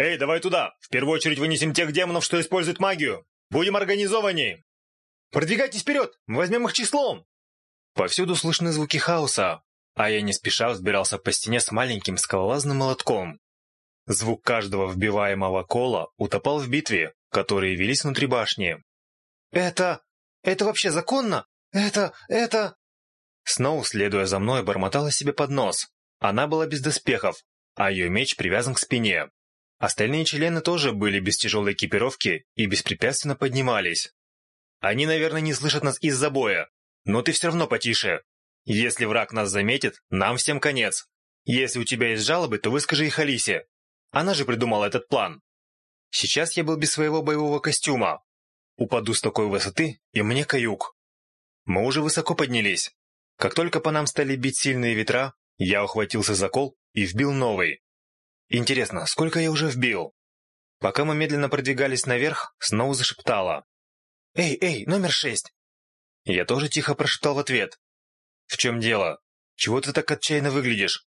Эй, давай туда! В первую очередь вынесем тех демонов, что используют магию! Будем организованнее! Продвигайтесь вперед! Возьмем их числом!» Повсюду слышны звуки хаоса, а я не спеша взбирался по стене с маленьким скалолазным молотком. Звук каждого вбиваемого кола утопал в битве, которые велись внутри башни. «Это... это вообще законно? Это... это...» Сноу, следуя за мной, бормотала себе под нос. Она была без доспехов, а ее меч привязан к спине. Остальные члены тоже были без тяжелой экипировки и беспрепятственно поднимались. Они, наверное, не слышат нас из-за боя, но ты все равно потише. Если враг нас заметит, нам всем конец. Если у тебя есть жалобы, то выскажи их Алисе. Она же придумала этот план. Сейчас я был без своего боевого костюма. Упаду с такой высоты, и мне каюк. Мы уже высоко поднялись. Как только по нам стали бить сильные ветра, я ухватился за кол и вбил новый. Интересно, сколько я уже вбил? Пока мы медленно продвигались наверх, Сноу зашептала. «Эй, эй, номер шесть!» Я тоже тихо прошептал в ответ. «В чем дело? Чего ты так отчаянно выглядишь?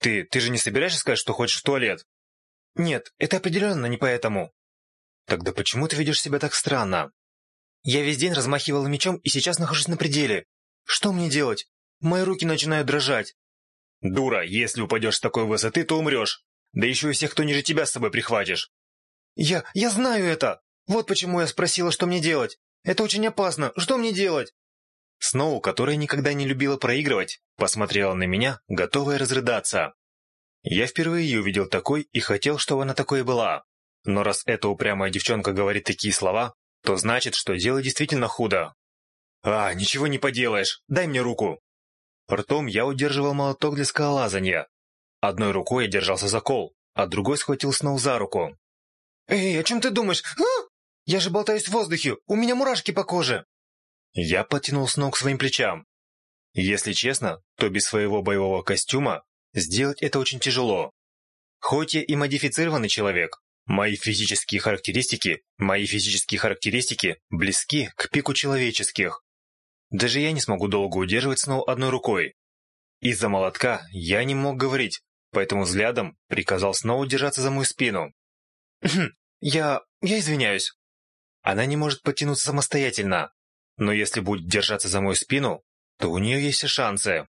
Ты, ты же не собираешься сказать, что хочешь в туалет?» «Нет, это определенно не поэтому». «Тогда почему ты ведешь себя так странно?» «Я весь день размахивал мечом и сейчас нахожусь на пределе. Что мне делать? Мои руки начинают дрожать». «Дура, если упадешь с такой высоты, то умрешь. Да еще и всех, кто ниже тебя с собой прихватишь. Я... я знаю это! Вот почему я спросила, что мне делать. Это очень опасно. Что мне делать? Сноу, которая никогда не любила проигрывать, посмотрела на меня, готовая разрыдаться. Я впервые ее увидел такой и хотел, чтобы она такой и была. Но раз эта упрямая девчонка говорит такие слова, то значит, что дело действительно худо. «А, ничего не поделаешь! Дай мне руку!» Ртом я удерживал молоток для скалолазания, Одной рукой я держался за кол, а другой схватил Сноу за руку. «Эй, о чем ты думаешь? А? Я же болтаюсь в воздухе, у меня мурашки по коже!» Я потянул Сноу к своим плечам. Если честно, то без своего боевого костюма сделать это очень тяжело. Хоть я и модифицированный человек, мои физические характеристики, мои физические характеристики близки к пику человеческих. Даже я не смогу долго удерживать Сноу одной рукой. Из-за молотка я не мог говорить, поэтому взглядом приказал снова держаться за мою спину. Хм, «Я... я извиняюсь». Она не может потянуться самостоятельно, но если будет держаться за мою спину, то у нее есть шансы.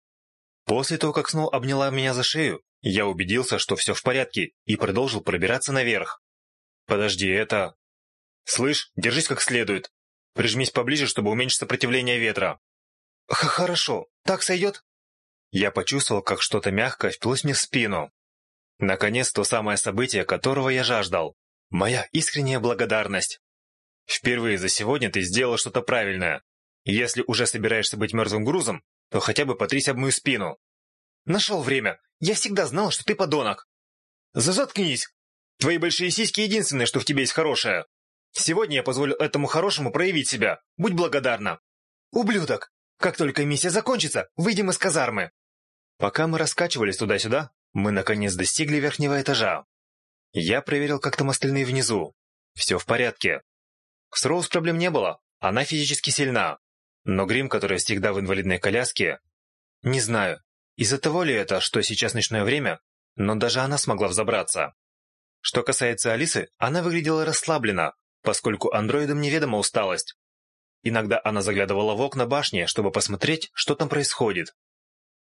После того, как Сноу обняла меня за шею, я убедился, что все в порядке, и продолжил пробираться наверх. «Подожди, это...» «Слышь, держись как следует. Прижмись поближе, чтобы уменьшить сопротивление ветра». «Хорошо, так сойдет?» я почувствовал, как что-то мягкое впилось мне в спину. Наконец, то самое событие, которого я жаждал. Моя искренняя благодарность. Впервые за сегодня ты сделал что-то правильное. Если уже собираешься быть мертвым грузом, то хотя бы потрись об мою спину. Нашел время. Я всегда знал, что ты подонок. Зазаткнись. Твои большие сиськи единственное, что в тебе есть хорошее. Сегодня я позволю этому хорошему проявить себя. Будь благодарна. Ублюдок! Как только миссия закончится, выйдем из казармы. Пока мы раскачивались туда-сюда, мы наконец достигли верхнего этажа. Я проверил, как там остальные внизу. Все в порядке. С Роуз проблем не было, она физически сильна. Но Грим, который всегда в инвалидной коляске... Не знаю, из-за того ли это, что сейчас ночное время, но даже она смогла взобраться. Что касается Алисы, она выглядела расслабленно, поскольку андроидам неведома усталость. Иногда она заглядывала в окна башни, чтобы посмотреть, что там происходит,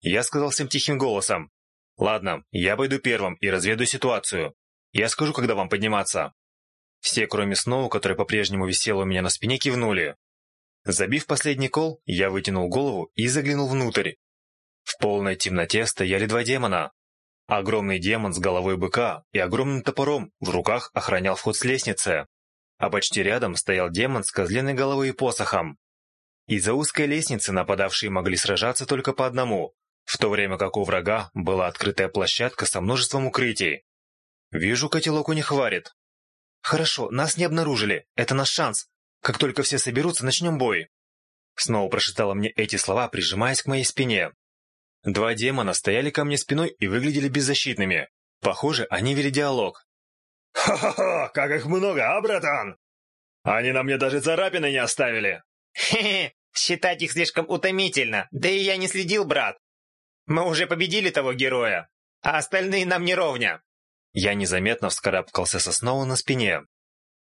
я сказал всем тихим голосом. «Ладно, я пойду первым и разведу ситуацию. Я скажу, когда вам подниматься». Все, кроме Сноу, который по-прежнему висел у меня на спине, кивнули. Забив последний кол, я вытянул голову и заглянул внутрь. В полной темноте стояли два демона. Огромный демон с головой быка и огромным топором в руках охранял вход с лестницы. А почти рядом стоял демон с козленой головой и посохом. Из-за узкой лестницы нападавшие могли сражаться только по одному, в то время как у врага была открытая площадка со множеством укрытий. «Вижу, котелок у них варит». «Хорошо, нас не обнаружили. Это наш шанс. Как только все соберутся, начнем бой». Снова прошептала мне эти слова, прижимаясь к моей спине. Два демона стояли ко мне спиной и выглядели беззащитными. Похоже, они вели диалог. «Хо-хо-хо, как их много, а, братан? Они на мне даже царапины не оставили!» «Хе-хе, считать их слишком утомительно. Да и я не следил, брат. Мы уже победили того героя, а остальные нам не ровня!» Я незаметно вскарабкался со снова на спине.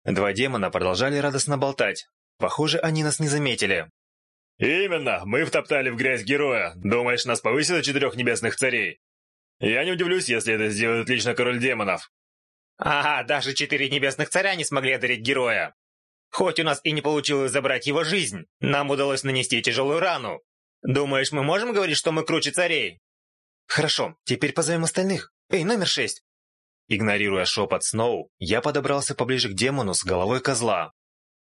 Два демона продолжали радостно болтать. Похоже, они нас не заметили. «Именно! Мы втоптали в грязь героя. Думаешь, нас повысило четырех небесных царей? Я не удивлюсь, если это сделает лично король демонов». «Ага, даже четыре небесных царя не смогли одарить героя. Хоть у нас и не получилось забрать его жизнь, нам удалось нанести тяжелую рану. Думаешь, мы можем говорить, что мы круче царей? Хорошо, теперь позовем остальных. Эй, номер шесть. Игнорируя шепот Сноу, я подобрался поближе к демону с головой козла.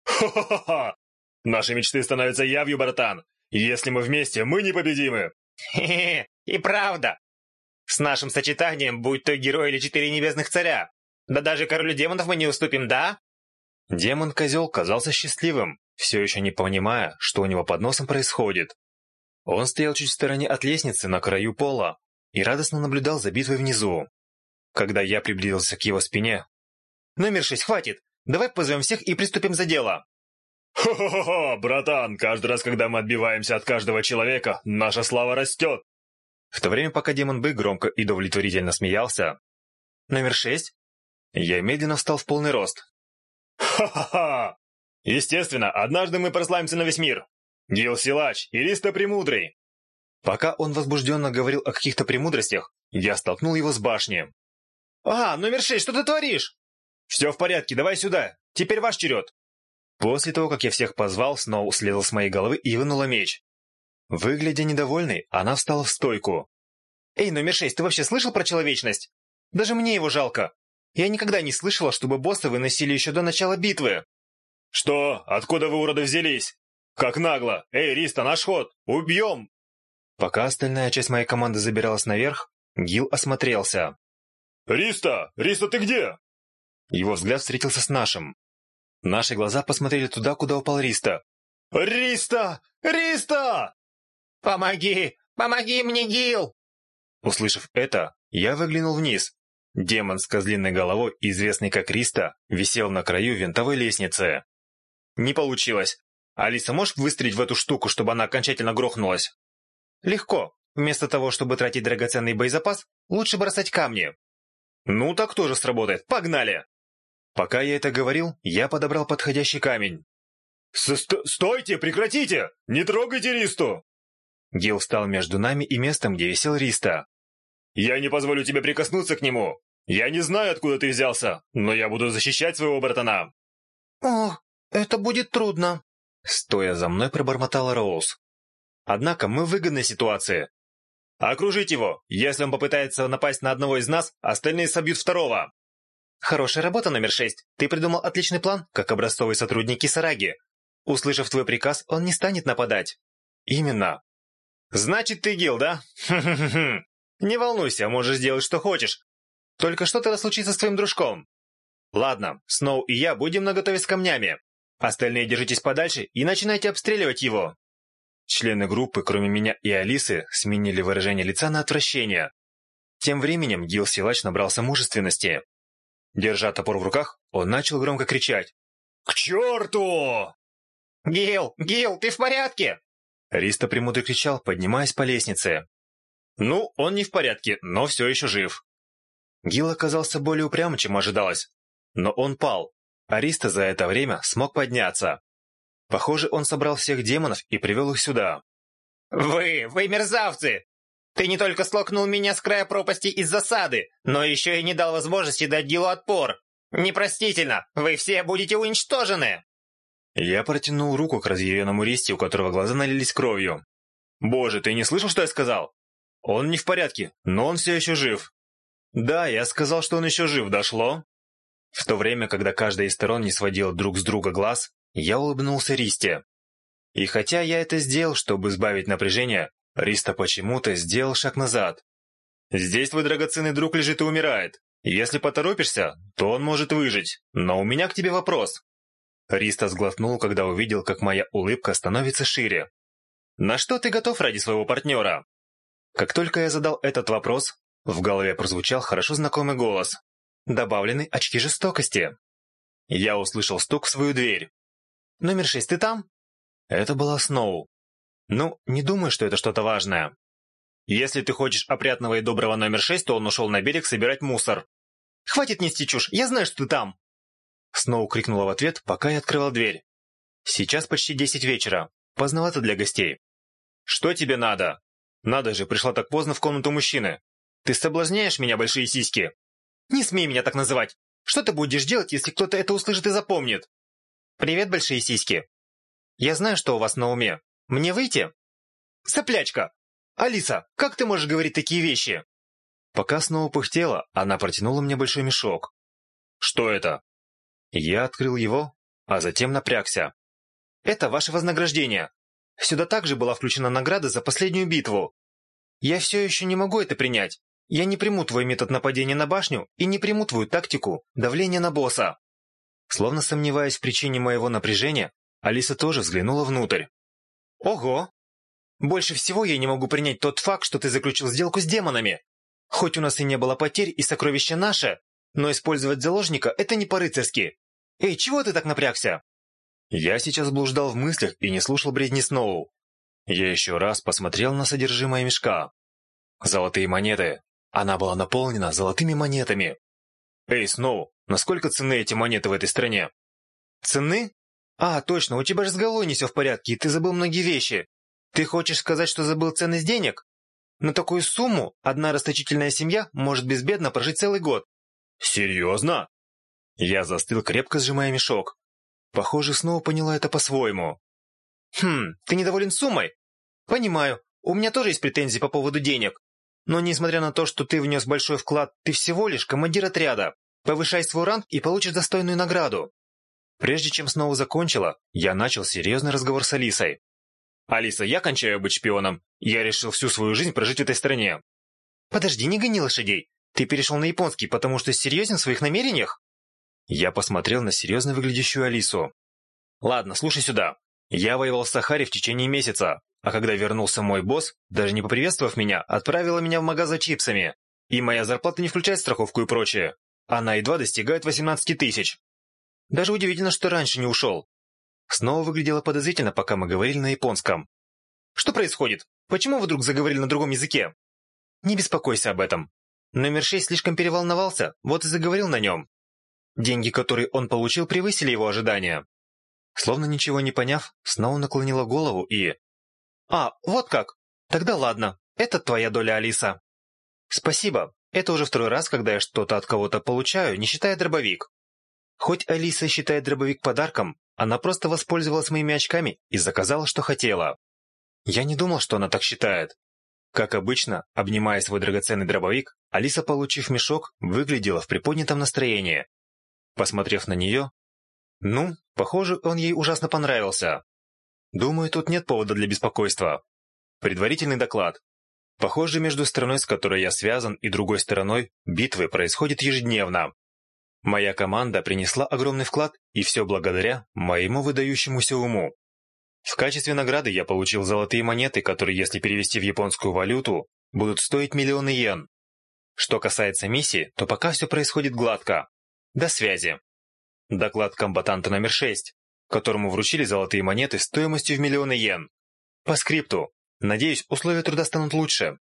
Хо-хо-хо! Наши мечты становятся явью, братан! Если мы вместе, мы непобедимы! Хе-хе, и правда! С нашим сочетанием, будь то герой или четыре небесных царя, да даже королю демонов мы не уступим, да? Демон-козел казался счастливым, все еще не понимая, что у него под носом происходит. Он стоял чуть в стороне от лестницы на краю пола и радостно наблюдал за битвой внизу. Когда я приблизился к его спине... «Номер шесть, хватит! Давай позовем всех и приступим за дело!» «Хо-хо-хо, братан! Каждый раз, когда мы отбиваемся от каждого человека, наша слава растет!» В то время, пока демон бы громко и удовлетворительно смеялся... «Номер шесть?» Я медленно встал в полный рост. «Ха-ха-ха! Естественно, однажды мы прославимся на весь мир! Гил Силач, Ириста Премудрый!» Пока он возбужденно говорил о каких-то премудростях, я столкнул его с башни. «А, номер шесть, что ты творишь?» «Все в порядке, давай сюда. Теперь ваш черед». После того, как я всех позвал, Сноу слезла с моей головы и вынула меч. Выглядя недовольной, она встала в стойку. «Эй, номер шесть, ты вообще слышал про человечность? Даже мне его жалко. Я никогда не слышала, чтобы босса выносили еще до начала битвы». «Что? Откуда вы, уроды, взялись?» Как нагло! Эй, Риста, наш ход! Убьем!» Пока остальная часть моей команды забиралась наверх, Гил осмотрелся. «Риста! Риста, ты где?» Его взгляд встретился с нашим. Наши глаза посмотрели туда, куда упал Риста. «Риста! Риста!» «Помоги! Помоги мне, Гил!» Услышав это, я выглянул вниз. Демон с козлиной головой, известный как Риста, висел на краю винтовой лестницы. Не получилось. Алиса, можешь выстрелить в эту штуку, чтобы она окончательно грохнулась? Легко. Вместо того, чтобы тратить драгоценный боезапас, лучше бросать камни. Ну, так тоже сработает. Погнали! Пока я это говорил, я подобрал подходящий камень. С -сто «Стойте! Прекратите! Не трогайте Ристу!» Гил встал между нами и местом, где висел Риста. «Я не позволю тебе прикоснуться к нему! Я не знаю, откуда ты взялся, но я буду защищать своего братана!» «Ох, это будет трудно!» Стоя за мной пробормотал Роуз. «Однако мы в выгодной ситуации. Окружить его! Если он попытается напасть на одного из нас, остальные собьют второго!» «Хорошая работа, номер шесть. Ты придумал отличный план, как образцовый сотрудник Кисараги. Услышав твой приказ, он не станет нападать». «Именно». «Значит, ты Гил, да? Не волнуйся, можешь сделать, что хочешь. Только что-то случится с твоим дружком. Ладно, Сноу и я будем наготове с камнями. Остальные держитесь подальше и начинайте обстреливать его!» Члены группы, кроме меня и Алисы, сменили выражение лица на отвращение. Тем временем Гил Силач набрался мужественности. Держа топор в руках, он начал громко кричать. «К черту!» «Гил! Гил, ты в порядке?» Риста премудро кричал, поднимаясь по лестнице. «Ну, он не в порядке, но все еще жив». Гил оказался более упрямым, чем ожидалось. Но он пал, Ариста за это время смог подняться. Похоже, он собрал всех демонов и привел их сюда. «Вы! Вы мерзавцы! Ты не только слокнул меня с края пропасти из засады, но еще и не дал возможности дать делу отпор! Непростительно! Вы все будете уничтожены!» Я протянул руку к разъяренному Ристе, у которого глаза налились кровью. «Боже, ты не слышал, что я сказал? Он не в порядке, но он все еще жив». «Да, я сказал, что он еще жив, дошло?» В то время, когда каждая из сторон не сводила друг с друга глаз, я улыбнулся Ристе. И хотя я это сделал, чтобы избавить напряжение, Риста почему-то сделал шаг назад. «Здесь твой драгоценный друг лежит и умирает. Если поторопишься, то он может выжить. Но у меня к тебе вопрос». Риста сглотнул, когда увидел, как моя улыбка становится шире. «На что ты готов ради своего партнера?» Как только я задал этот вопрос, в голове прозвучал хорошо знакомый голос добавлены очки жестокости. Я услышал стук в свою дверь. «Номер шесть, ты там?» Это была Сноу. «Ну, не думаю, что это что-то важное. Если ты хочешь опрятного и доброго номер шесть, то он ушел на берег собирать мусор». «Хватит нести чушь, я знаю, что ты там!» Сноу крикнула в ответ, пока я открывал дверь. «Сейчас почти десять вечера. Поздновато для гостей». «Что тебе надо?» «Надо же, пришла так поздно в комнату мужчины. Ты соблазняешь меня, большие сиськи?» Не смей меня так называть. Что ты будешь делать, если кто-то это услышит и запомнит? Привет, большие сиськи. Я знаю, что у вас на уме. Мне выйти? Соплячка! Алиса, как ты можешь говорить такие вещи? Пока снова пыхтела, она протянула мне большой мешок. Что это? Я открыл его, а затем напрягся. Это ваше вознаграждение. Сюда также была включена награда за последнюю битву. Я все еще не могу это принять. Я не приму твой метод нападения на башню и не приму твою тактику давления на босса». Словно сомневаясь в причине моего напряжения, Алиса тоже взглянула внутрь. «Ого! Больше всего я не могу принять тот факт, что ты заключил сделку с демонами. Хоть у нас и не было потерь, и сокровище наше, но использовать заложника — это не по-рыцарски. Эй, чего ты так напрягся?» Я сейчас блуждал в мыслях и не слушал бредни Сноу. Я еще раз посмотрел на содержимое мешка. Золотые монеты, она была наполнена золотыми монетами. «Эй, Сноу, насколько ценны эти монеты в этой стране?» «Цены? А, точно, у тебя же с головой не все в порядке, и ты забыл многие вещи. Ты хочешь сказать, что забыл ценность денег? На такую сумму одна расточительная семья может безбедно прожить целый год». «Серьезно?» Я застыл, крепко сжимая мешок. Похоже, снова поняла это по-своему. «Хм, ты недоволен суммой?» «Понимаю, у меня тоже есть претензии по поводу денег. Но несмотря на то, что ты внес большой вклад, ты всего лишь командир отряда. Повышай свой ранг и получишь достойную награду». Прежде чем снова закончила, я начал серьезный разговор с Алисой. «Алиса, я кончаю быть шпионом. Я решил всю свою жизнь прожить в этой стране». «Подожди, не гони лошадей. Ты перешел на японский, потому что серьезен в своих намерениях?» Я посмотрел на серьезно выглядящую Алису. «Ладно, слушай сюда. Я воевал в Сахаре в течение месяца. А когда вернулся мой босс, даже не поприветствовав меня, отправила меня в магаз за чипсами. И моя зарплата не включает страховку и прочее. Она едва достигает 18 тысяч. Даже удивительно, что раньше не ушел. Снова выглядело подозрительно, пока мы говорили на японском. «Что происходит? Почему вы вдруг заговорили на другом языке?» «Не беспокойся об этом. Номер шесть слишком переволновался, вот и заговорил на нем. Деньги, которые он получил, превысили его ожидания». Словно ничего не поняв, снова наклонила голову и, «А, вот как! Тогда ладно, это твоя доля, Алиса!» «Спасибо! Это уже второй раз, когда я что-то от кого-то получаю, не считая дробовик!» Хоть Алиса считает дробовик подарком, она просто воспользовалась моими очками и заказала, что хотела. Я не думал, что она так считает. Как обычно, обнимая свой драгоценный дробовик, Алиса, получив мешок, выглядела в приподнятом настроении. Посмотрев на нее... Ну, похоже, он ей ужасно понравился. Думаю, тут нет повода для беспокойства. Предварительный доклад. Похоже, между страной, с которой я связан, и другой стороной, битвы происходят ежедневно. Моя команда принесла огромный вклад, и все благодаря моему выдающемуся уму. В качестве награды я получил золотые монеты, которые, если перевести в японскую валюту, будут стоить миллионы йен. Что касается миссии, то пока все происходит гладко. До связи. Доклад комбатанта номер 6 которому вручили золотые монеты стоимостью в миллионы йен. По скрипту. Надеюсь, условия труда станут лучше.